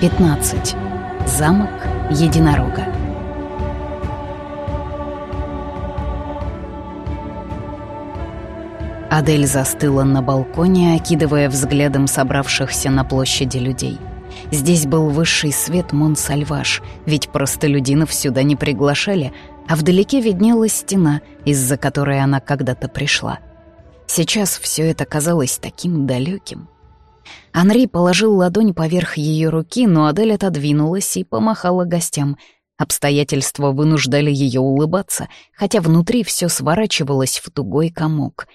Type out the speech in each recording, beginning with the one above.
15. Замок единорога. Адель застыла на балконе, окидывая взглядом собравшихся на площади людей. Здесь был высший свет Монсальваш, ведь простолюдинов сюда не приглашали, а вдалеке виднелась стена, из-за которой она когда-то пришла. Сейчас все это казалось таким далеким. Анри положил ладонь поверх ее руки, но Адель отодвинулась и помахала гостям. Обстоятельства вынуждали ее улыбаться, хотя внутри все сворачивалось в тугой комок.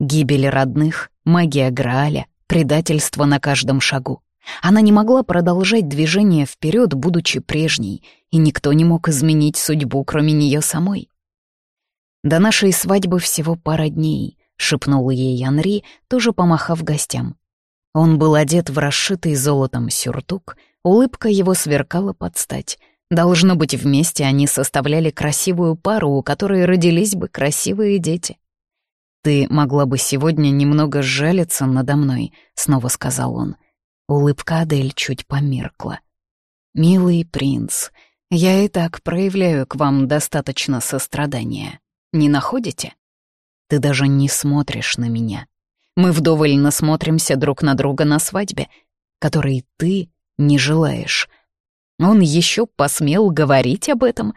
Гибель родных, магия Грааля, предательство на каждом шагу. Она не могла продолжать движение вперед, будучи прежней, и никто не мог изменить судьбу, кроме нее самой. «До нашей свадьбы всего пара дней», — шепнул ей Анри, тоже помахав гостям. Он был одет в расшитый золотом сюртук, улыбка его сверкала под стать. Должно быть, вместе они составляли красивую пару, у которой родились бы красивые дети. «Ты могла бы сегодня немного сжалиться надо мной», — снова сказал он. Улыбка Адель чуть померкла. «Милый принц, я и так проявляю к вам достаточно сострадания. Не находите? Ты даже не смотришь на меня. Мы вдоволь насмотримся друг на друга на свадьбе, которой ты не желаешь. Он еще посмел говорить об этом.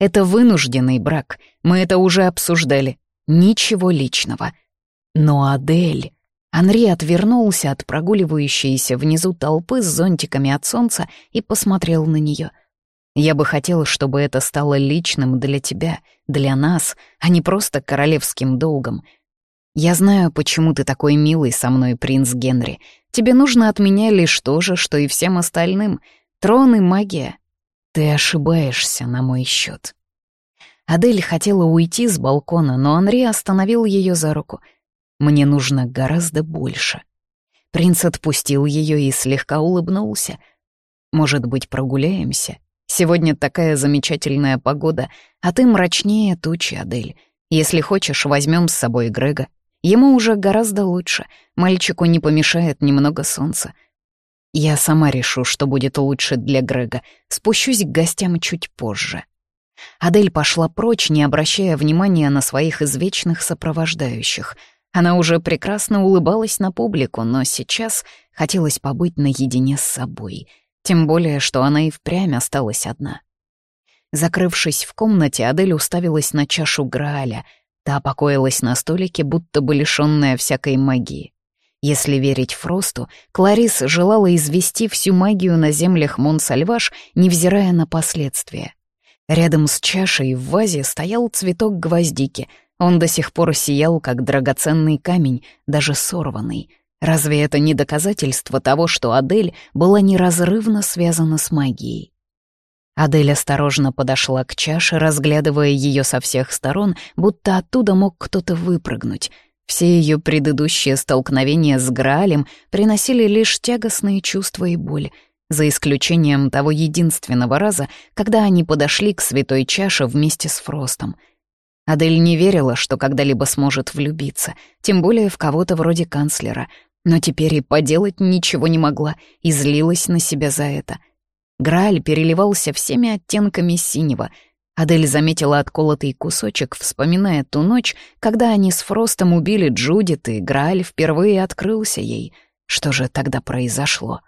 Это вынужденный брак, мы это уже обсуждали. Ничего личного. Но Адель... Анри отвернулся от прогуливающейся внизу толпы с зонтиками от солнца и посмотрел на нее. «Я бы хотел, чтобы это стало личным для тебя, для нас, а не просто королевским долгом», «Я знаю, почему ты такой милый со мной, принц Генри. Тебе нужно от меня лишь то же, что и всем остальным. Трон и магия. Ты ошибаешься на мой счет. Адель хотела уйти с балкона, но Анри остановил ее за руку. «Мне нужно гораздо больше». Принц отпустил ее и слегка улыбнулся. «Может быть, прогуляемся? Сегодня такая замечательная погода, а ты мрачнее тучи, Адель. Если хочешь, возьмем с собой Грега. Ему уже гораздо лучше. Мальчику не помешает немного солнца. Я сама решу, что будет лучше для Грега. Спущусь к гостям чуть позже. Адель пошла прочь, не обращая внимания на своих извечных сопровождающих. Она уже прекрасно улыбалась на публику, но сейчас хотелось побыть наедине с собой. Тем более, что она и впрямь осталась одна. Закрывшись в комнате, Адель уставилась на чашу Грааля — Та покоилась на столике, будто бы лишённая всякой магии. Если верить Фросту, Кларис желала извести всю магию на землях Монсальваш, невзирая на последствия. Рядом с чашей в вазе стоял цветок гвоздики. Он до сих пор сиял, как драгоценный камень, даже сорванный. Разве это не доказательство того, что Адель была неразрывно связана с магией? Адель осторожно подошла к чаше, разглядывая ее со всех сторон, будто оттуда мог кто-то выпрыгнуть. Все ее предыдущие столкновения с Граалем приносили лишь тягостные чувства и боль, за исключением того единственного раза, когда они подошли к святой чаше вместе с Фростом. Адель не верила, что когда-либо сможет влюбиться, тем более в кого-то вроде канцлера, но теперь и поделать ничего не могла и злилась на себя за это — Грааль переливался всеми оттенками синего. Адель заметила отколотый кусочек, вспоминая ту ночь, когда они с Фростом убили Джудит, и Грааль впервые открылся ей. Что же тогда произошло?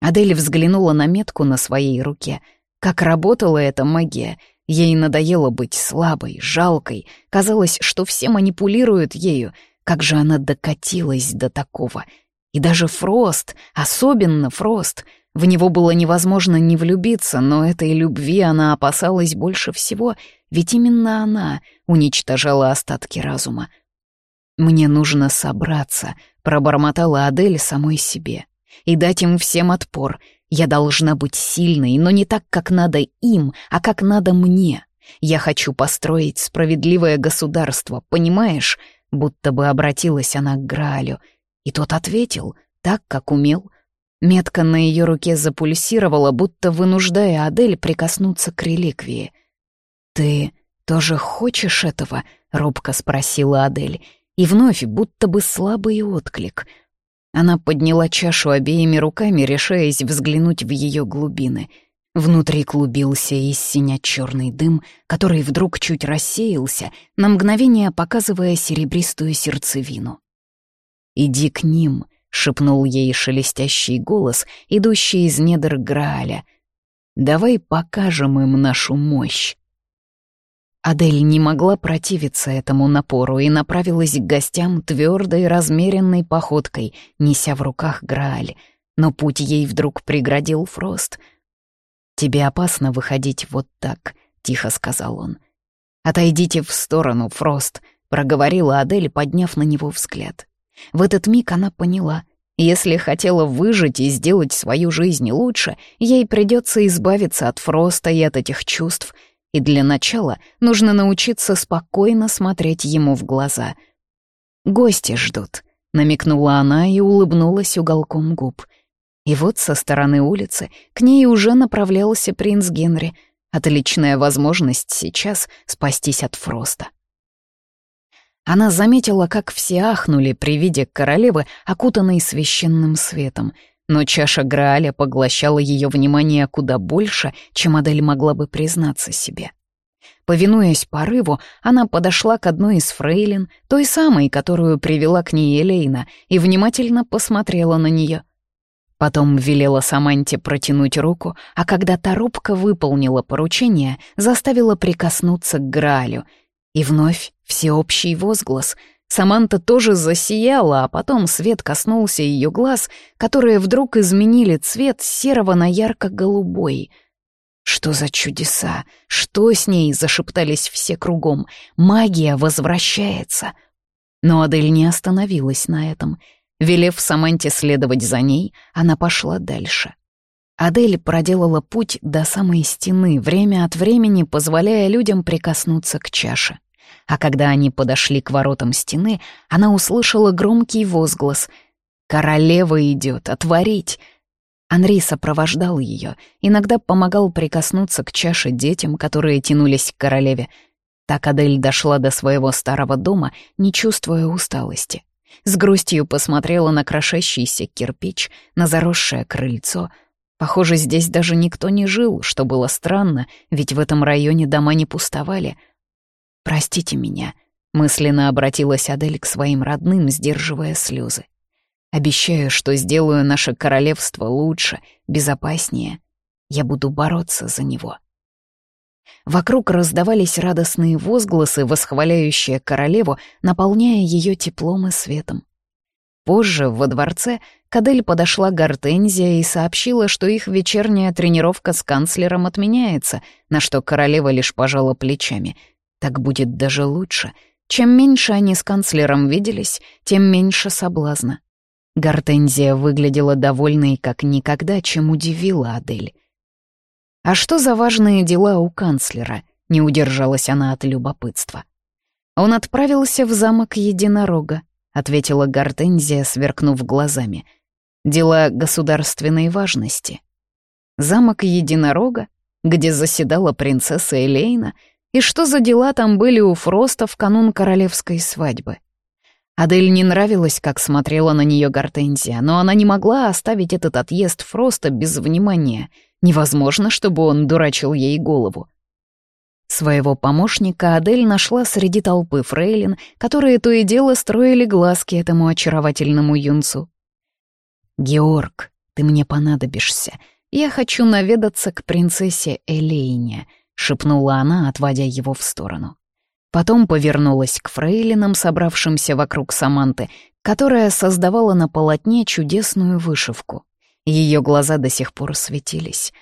Адель взглянула на метку на своей руке. Как работала эта магия? Ей надоело быть слабой, жалкой. Казалось, что все манипулируют ею. Как же она докатилась до такого? И даже Фрост, особенно Фрост — в него было невозможно не влюбиться, но этой любви она опасалась больше всего, ведь именно она уничтожала остатки разума. «Мне нужно собраться», — пробормотала Адель самой себе, «и дать им всем отпор. Я должна быть сильной, но не так, как надо им, а как надо мне. Я хочу построить справедливое государство, понимаешь?» Будто бы обратилась она к Граалю, и тот ответил, так, как умел — Метка на ее руке запульсировала, будто вынуждая Адель прикоснуться к реликвии. «Ты тоже хочешь этого?» — робко спросила Адель. И вновь будто бы слабый отклик. Она подняла чашу обеими руками, решаясь взглянуть в ее глубины. Внутри клубился из синя черный дым, который вдруг чуть рассеялся, на мгновение показывая серебристую сердцевину. «Иди к ним», — шепнул ей шелестящий голос, идущий из недр Грааля. «Давай покажем им нашу мощь». Адель не могла противиться этому напору и направилась к гостям твердой, размеренной походкой, неся в руках Грааль. Но путь ей вдруг преградил Фрост. «Тебе опасно выходить вот так», — тихо сказал он. «Отойдите в сторону, Фрост», — проговорила Адель, подняв на него взгляд. В этот миг она поняла — если хотела выжить и сделать свою жизнь лучше, ей придется избавиться от Фроста и от этих чувств — и для начала нужно научиться спокойно смотреть ему в глаза. «Гости ждут», — намекнула она и улыбнулась уголком губ. И вот со стороны улицы к ней уже направлялся принц Генри. Отличная возможность сейчас спастись от Фроста. Она заметила, как все ахнули при виде королевы, окутанной священным светом — но чаша Грааля поглощала ее внимание куда больше, чем Адель могла бы признаться себе. Повинуясь порыву, она подошла к одной из фрейлин, той самой, которую привела к ней Элейна, и внимательно посмотрела на нее. Потом велела Саманте протянуть руку, а когда та выполнила поручение, заставила прикоснуться к Граалю. И вновь всеобщий возглас — Саманта тоже засияла, а потом свет коснулся ее глаз, которые вдруг изменили цвет серого на ярко-голубой. «Что за чудеса? Что с ней?» — зашептались все кругом. «Магия возвращается!» Но Адель не остановилась на этом. Велев Саманте следовать за ней, она пошла дальше. Адель проделала путь до самой стены, время от времени позволяя людям прикоснуться к чаше а когда они подошли к воротам стены, она услышала громкий возглас «Королева идет, отворить!» Анри сопровождал ее, иногда помогал прикоснуться к чаше детям, которые тянулись к королеве. Так Адель дошла до своего старого дома, не чувствуя усталости. С грустью посмотрела на крошащийся кирпич, на заросшее крыльцо. Похоже, здесь даже никто не жил, что было странно, ведь в этом районе дома не пустовали — «Простите меня», — мысленно обратилась Адель к своим родным, сдерживая слезы. «Обещаю, что сделаю наше королевство лучше, безопаснее. Я буду бороться за него». Вокруг раздавались радостные возгласы, восхваляющие королеву, наполняя ее теплом и светом. Позже, во дворце, к Адель подошла Гортензия и сообщила, что их вечерняя тренировка с канцлером отменяется, на что королева лишь пожала плечами — так будет даже лучше. Чем меньше они с канцлером виделись, тем меньше соблазна. Гортензия выглядела довольной как никогда, чем удивила Адель. «А что за важные дела у канцлера?» — не удержалась она от любопытства. «Он отправился в замок Единорога», — ответила Гортензия, сверкнув глазами. «Дела государственной важности». «Замок Единорога, где заседала принцесса Элейна — и что за дела там были у Фроста в канун королевской свадьбы? Адель не нравилось, как смотрела на нее Гортензия, но она не могла оставить этот отъезд Фроста без внимания. Невозможно, чтобы он дурачил ей голову. Своего помощника Адель нашла среди толпы фрейлин, которые то и дело строили глазки этому очаровательному юнцу. «Георг, ты мне понадобишься. Я хочу наведаться к принцессе Элейне», — шепнула она, отводя его в сторону. Потом повернулась к фрейлинам, собравшимся вокруг Саманты, которая создавала на полотне чудесную вышивку. Ее глаза до сих пор светились.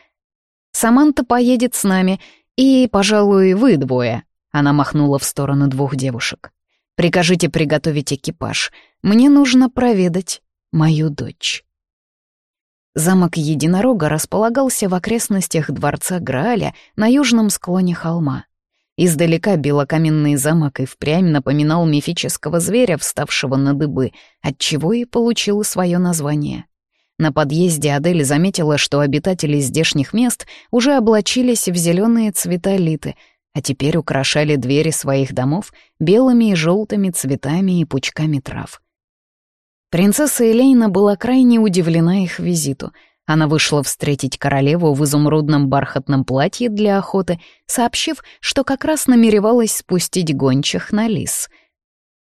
«Саманта поедет с нами, и, пожалуй, вы двое», — она махнула в сторону двух девушек. «Прикажите приготовить экипаж. Мне нужно проведать мою дочь». Замок Единорога располагался в окрестностях дворца Грааля на южном склоне холма. Издалека белокаменный замок и впрямь напоминал мифического зверя, вставшего на дыбы, отчего и получил свое название. На подъезде Адель заметила, что обитатели здешних мест уже облачились в зеленые цвета литы, а теперь украшали двери своих домов белыми и желтыми цветами и пучками трав. Принцесса Элейна была крайне удивлена их визиту. Она вышла встретить королеву в изумрудном бархатном платье для охоты, сообщив, что как раз намеревалась спустить гончих на лис.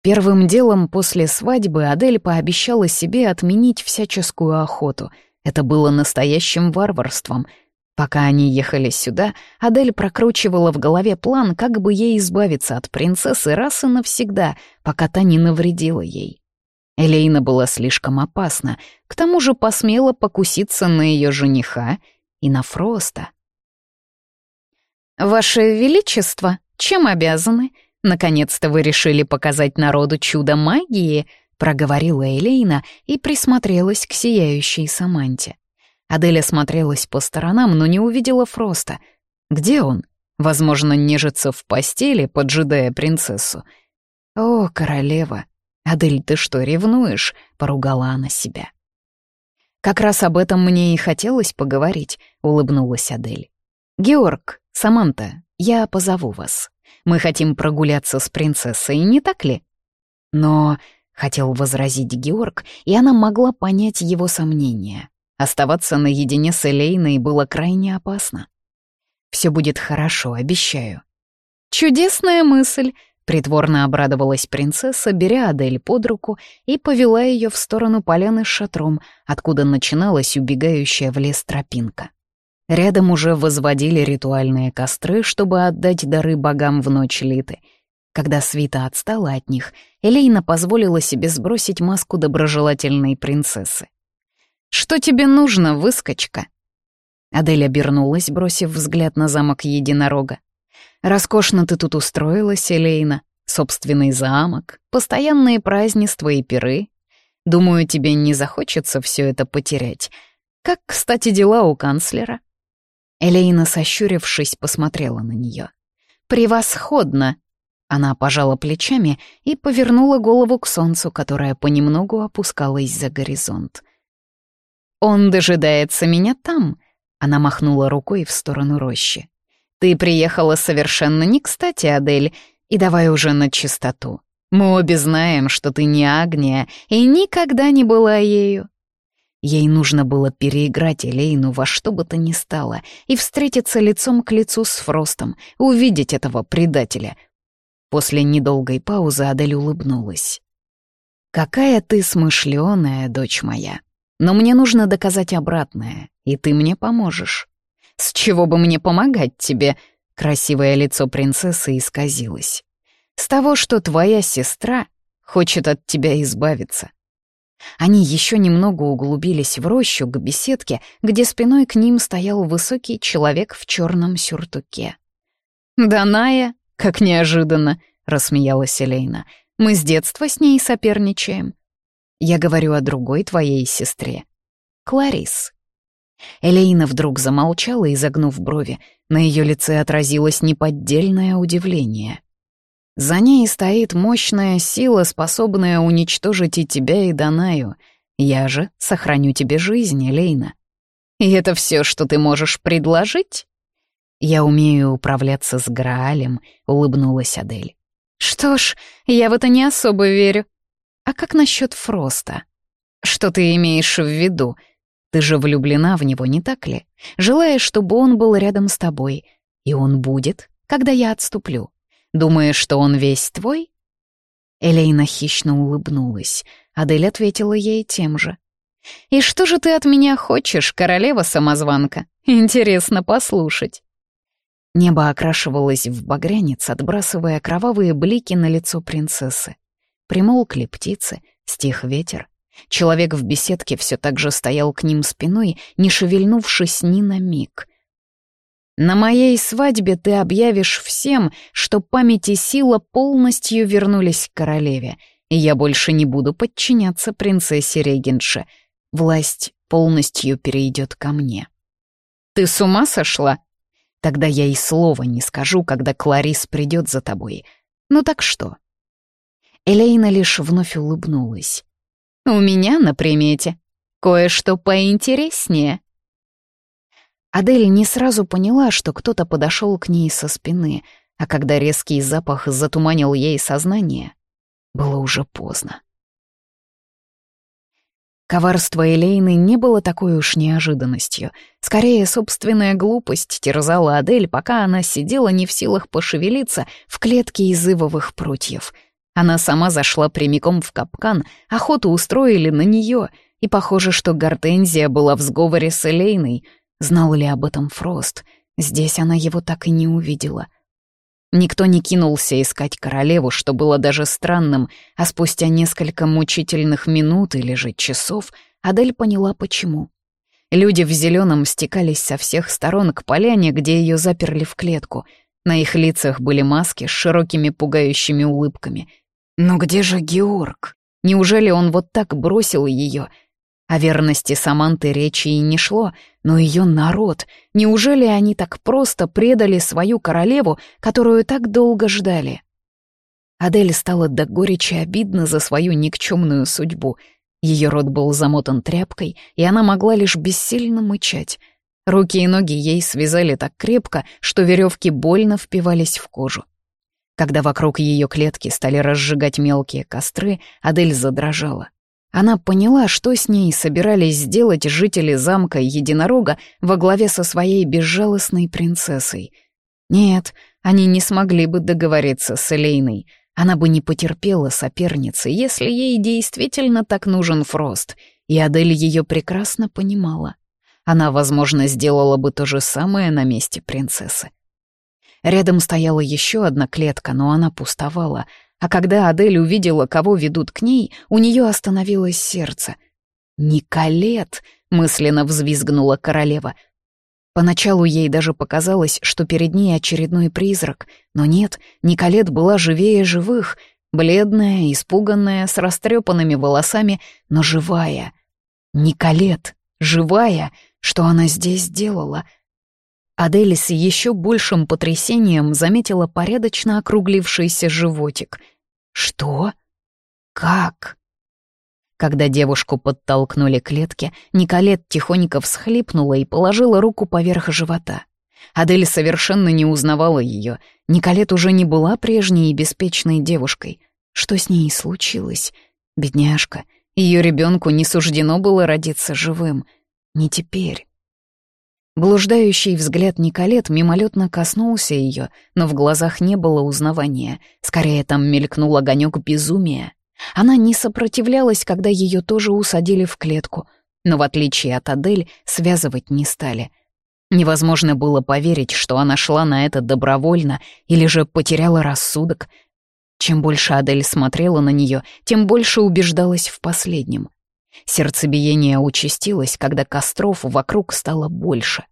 Первым делом после свадьбы Адель пообещала себе отменить всяческую охоту. Это было настоящим варварством — Пока они ехали сюда, Адель прокручивала в голове план, как бы ей избавиться от принцессы раз и навсегда, пока та не навредила ей. Элейна была слишком опасна, к тому же посмела покуситься на ее жениха и на Фроста. «Ваше Величество, чем обязаны? Наконец-то вы решили показать народу чудо магии», — проговорила Элейна и присмотрелась к сияющей Саманте. Аделя смотрелась по сторонам, но не увидела Фроста. Где он? Возможно, нежится в постели, поджидая принцессу. «О, королева! Адель, ты что, ревнуешь?» — поругала она себя. «Как раз об этом мне и хотелось поговорить», — улыбнулась Адель. «Георг, Саманта, я позову вас. Мы хотим прогуляться с принцессой, не так ли?» «Но...» — хотел возразить Георг, и она могла понять его сомнения. Оставаться наедине с Элейной было крайне опасно. «Все будет хорошо, обещаю». «Чудесная мысль!» — притворно обрадовалась принцесса, беря Адель под руку и повела ее в сторону поляны с шатром, откуда начиналась убегающая в лес тропинка. Рядом уже возводили ритуальные костры, чтобы отдать дары богам в ночь Литы. Когда свита отстала от них, Элейна позволила себе сбросить маску доброжелательной принцессы. «Что тебе нужно, выскочка?» Адель обернулась, бросив взгляд на замок единорога. «Роскошно ты тут устроилась, Элейна. Собственный замок, постоянные празднества и пиры. Думаю, тебе не захочется все это потерять. Как, кстати, дела у канцлера?» Элейна, сощурившись, посмотрела на нее. «Превосходно!» Она пожала плечами и повернула голову к солнцу, которое понемногу опускалось за горизонт. «Он дожидается меня там», — она махнула рукой в сторону рощи. «Ты приехала совершенно не кстати, Адель, и давай уже на чистоту. Мы обе знаем, что ты не Агния и никогда не была ею». Ей нужно было переиграть Элейну во что бы то ни стало и встретиться лицом к лицу с Фростом, увидеть этого предателя. После недолгой паузы Адель улыбнулась. «Какая ты смышленая, дочь моя!» Но мне нужно доказать обратное, и ты мне поможешь. С чего бы мне помогать тебе? Красивое лицо принцессы исказилось. С того, что твоя сестра хочет от тебя избавиться. Они еще немного углубились в рощу к беседке, где спиной к ним стоял высокий человек в черном сюртуке. «Даная, как неожиданно!» — рассмеялась Элейна. «Мы с детства с ней соперничаем. Я говорю о другой твоей сестре. Кларис. Элейна вдруг замолчала, изогнув брови. На ее лице отразилось неподдельное удивление. За ней стоит мощная сила, способная уничтожить и тебя, и Данаю. Я же сохраню тебе жизнь, Элейна. И это все, что ты можешь предложить? Я умею управляться с Граалем, улыбнулась Адель. Что ж, я в это не особо верю. А как насчет Фроста? Что ты имеешь в виду? Ты же влюблена в него, не так ли? Желаешь, чтобы он был рядом с тобой. И он будет, когда я отступлю. Думаешь, что он весь твой?» Элейна хищно улыбнулась. Адель ответила ей тем же. «И что же ты от меня хочешь, королева-самозванка? Интересно послушать». Небо окрашивалось в багрянец, отбрасывая кровавые блики на лицо принцессы. Примолкли птицы, стих ветер. Человек в беседке все так же стоял к ним спиной, не шевельнувшись ни на миг. «На моей свадьбе ты объявишь всем, что память и сила полностью вернулись к королеве, и я больше не буду подчиняться принцессе Регенше. Власть полностью перейдет ко мне». «Ты с ума сошла?» «Тогда я и слова не скажу, когда Кларис придет за тобой. Ну так что?» Элейна лишь вновь улыбнулась. «У меня на примете кое-что поинтереснее». Адель не сразу поняла, что кто-то подошел к ней со спины, а когда резкий запах затуманил ей сознание, было уже поздно. Коварство Элейны не было такой уж неожиданностью. Скорее, собственная глупость терзала Адель, пока она сидела не в силах пошевелиться в клетке из ивовых прутьев. Она сама зашла прямиком в капкан, охоту устроили на нее, и похоже, что Гортензия была в сговоре с Элейной. Знал ли об этом Фрост? Здесь она его так и не увидела. Никто не кинулся искать королеву, что было даже странным, а спустя несколько мучительных минут или же часов Адель поняла, почему. Люди в зеленом стекались со всех сторон к поляне, где ее заперли в клетку. На их лицах были маски с широкими пугающими улыбками. Но где же Георг? Неужели он вот так бросил ее? О верности Саманты речи и не шло, но ее народ, неужели они так просто предали свою королеву, которую так долго ждали? Адель стала до горечи обидно за свою никчемную судьбу. Ее рот был замотан тряпкой, и она могла лишь бессильно мычать. Руки и ноги ей связали так крепко, что веревки больно впивались в кожу. Когда вокруг ее клетки стали разжигать мелкие костры, Адель задрожала. Она поняла, что с ней собирались сделать жители замка Единорога во главе со своей безжалостной принцессой. Нет, они не смогли бы договориться с Элейной. Она бы не потерпела соперницы, если ей действительно так нужен Фрост, и Адель ее прекрасно понимала. Она, возможно, сделала бы то же самое на месте принцессы. Рядом стояла еще одна клетка, но она пустовала — а когда Адель увидела, кого ведут к ней, у нее остановилось сердце. «Николет!» — мысленно взвизгнула королева. Поначалу ей даже показалось, что перед ней очередной призрак, но нет, Николет была живее живых, бледная, испуганная, с растрепанными волосами, но живая. Николет, живая, что она здесь делала — Адель с еще большим потрясением заметила порядочно округлившийся животик. «Что? Как?» Когда девушку подтолкнули к клетке, Николет тихонько всхлипнула и положила руку поверх живота. Адель совершенно не узнавала ее. Николет уже не была прежней и беспечной девушкой. Что с ней случилось? Бедняжка. Ее ребенку не суждено было родиться живым. Не теперь. Блуждающий взгляд Николет мимолетно коснулся ее, но в глазах не было узнавания. Скорее, там мелькнул огонек безумия. Она не сопротивлялась, когда ее тоже усадили в клетку, но в отличие от Адель, связывать не стали. Невозможно было поверить, что она шла на это добровольно или же потеряла рассудок. Чем больше Адель смотрела на нее, тем больше убеждалась в последнем. Сердцебиение участилось, когда костров вокруг стало больше.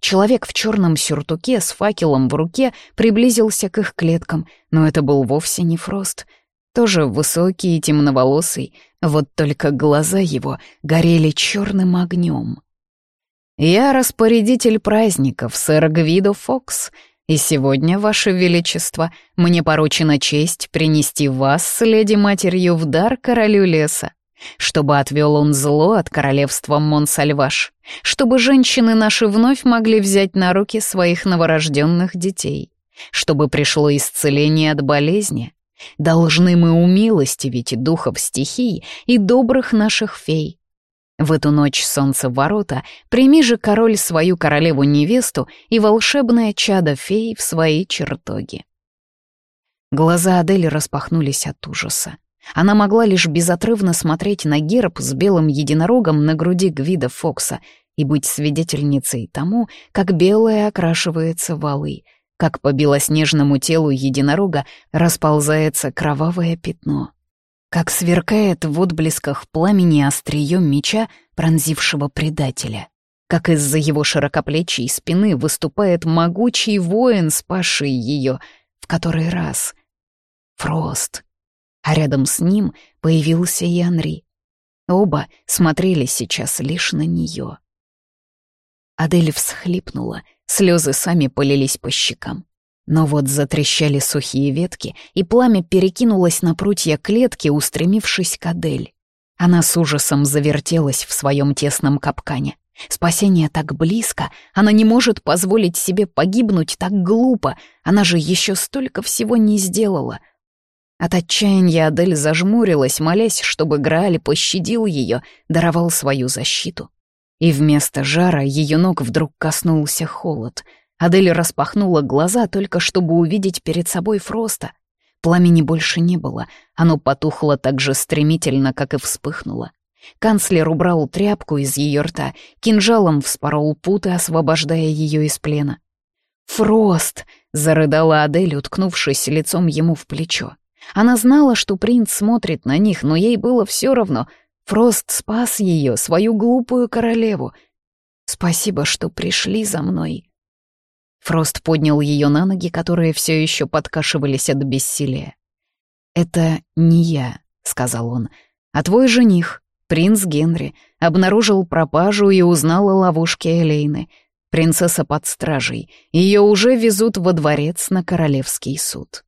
Человек в черном сюртуке с факелом в руке приблизился к их клеткам, но это был вовсе не Фрост. Тоже высокий и темноволосый, вот только глаза его горели черным огнем. «Я распорядитель праздников, сэр Гвидо Фокс», и сегодня, Ваше Величество, мне поручена честь принести вас леди-матерью в дар королю леса чтобы отвел он зло от королевства Монсальваш, чтобы женщины наши вновь могли взять на руки своих новорожденных детей, чтобы пришло исцеление от болезни. Должны мы умилостивить духов стихий и добрых наших фей. В эту ночь солнца ворота прими же король свою королеву-невесту и волшебное чадо фей в свои чертоги. Глаза Адели распахнулись от ужаса. Она могла лишь безотрывно смотреть на герб с белым единорогом на груди Гвида Фокса и быть свидетельницей тому, как белое окрашивается валы, как по белоснежному телу единорога расползается кровавое пятно, как сверкает в отблесках пламени острием меча, пронзившего предателя, как из-за его широкоплечьей спины выступает могучий воин, спасший ее, в который раз. Фрост а рядом с ним появился и Анри. Оба смотрели сейчас лишь на нее. Адель всхлипнула, слезы сами полились по щекам. Но вот затрещали сухие ветки, и пламя перекинулось на прутья клетки, устремившись к Адель. Она с ужасом завертелась в своем тесном капкане. Спасение так близко, она не может позволить себе погибнуть так глупо, она же еще столько всего не сделала — От отчаяния Адель зажмурилась, молясь, чтобы Грааль пощадил ее, даровал свою защиту. И вместо жара ее ног вдруг коснулся холод. Адель распахнула глаза, только чтобы увидеть перед собой Фроста. Пламени больше не было, оно потухло так же стремительно, как и вспыхнуло. Канцлер убрал тряпку из ее рта, кинжалом вспорол путы, освобождая ее из плена. «Фрост!» — зарыдала Адель, уткнувшись лицом ему в плечо. Она знала, что принц смотрит на них, но ей было все равно. Фрост спас ее, свою глупую королеву. «Спасибо, что пришли за мной». Фрост поднял ее на ноги, которые все еще подкашивались от бессилия. «Это не я», — сказал он, — «а твой жених, принц Генри, обнаружил пропажу и узнал о ловушке Элейны. Принцесса под стражей. Ее уже везут во дворец на королевский суд».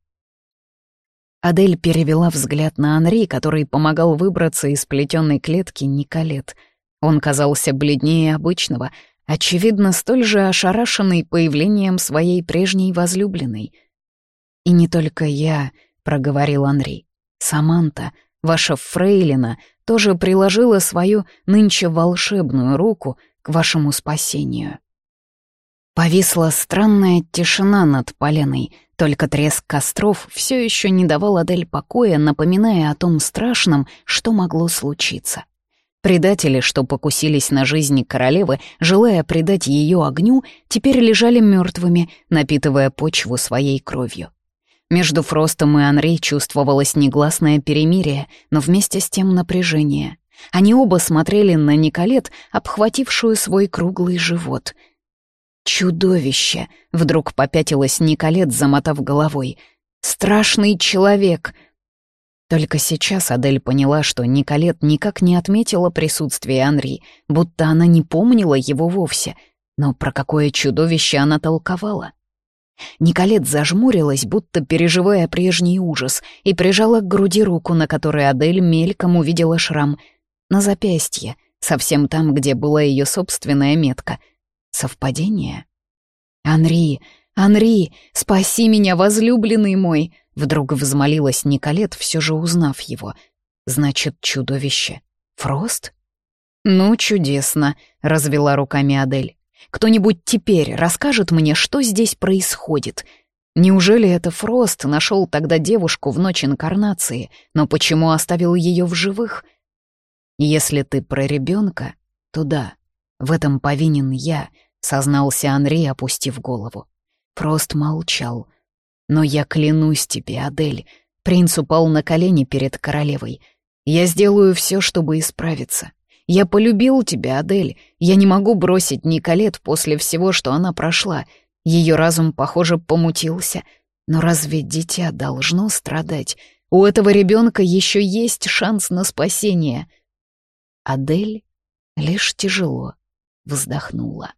Адель перевела взгляд на Анри, который помогал выбраться из плетенной клетки Николет. Он казался бледнее обычного, очевидно, столь же ошарашенный появлением своей прежней возлюбленной. «И не только я», — проговорил Анри. «Саманта, ваша фрейлина, тоже приложила свою нынче волшебную руку к вашему спасению». Повисла странная тишина над поленой, только треск костров все еще не давал Адель покоя, напоминая о том страшном, что могло случиться. Предатели, что покусились на жизни королевы, желая предать ее огню, теперь лежали мертвыми, напитывая почву своей кровью. Между Фростом и Анри чувствовалось негласное перемирие, но вместе с тем напряжение. Они оба смотрели на Николет, обхватившую свой круглый живот — «Чудовище!» — вдруг попятилась Николет, замотав головой. «Страшный человек!» Только сейчас Адель поняла, что Николет никак не отметила присутствие Анри, будто она не помнила его вовсе. Но про какое чудовище она толковала? Николет зажмурилась, будто переживая прежний ужас, и прижала к груди руку, на которой Адель мельком увидела шрам. На запястье, совсем там, где была ее собственная метка — Совпадение? «Анри! Анри! Спаси меня, возлюбленный мой!» Вдруг взмолилась Николет, все же узнав его. «Значит, чудовище. Фрост?» «Ну, чудесно», — развела руками Адель. «Кто-нибудь теперь расскажет мне, что здесь происходит?» Неужели это Фрост нашел тогда девушку в ночь инкарнации, но почему оставил ее в живых? Если ты про ребенка, то да, в этом повинен я, сознался Анри, опустив голову. Прост молчал. «Но я клянусь тебе, Адель». Принц упал на колени перед королевой. «Я сделаю все, чтобы исправиться. Я полюбил тебя, Адель. Я не могу бросить Николет после всего, что она прошла. Ее разум, похоже, помутился. Но разве дитя должно страдать? У этого ребенка еще есть шанс на спасение». Адель лишь тяжело вздохнула.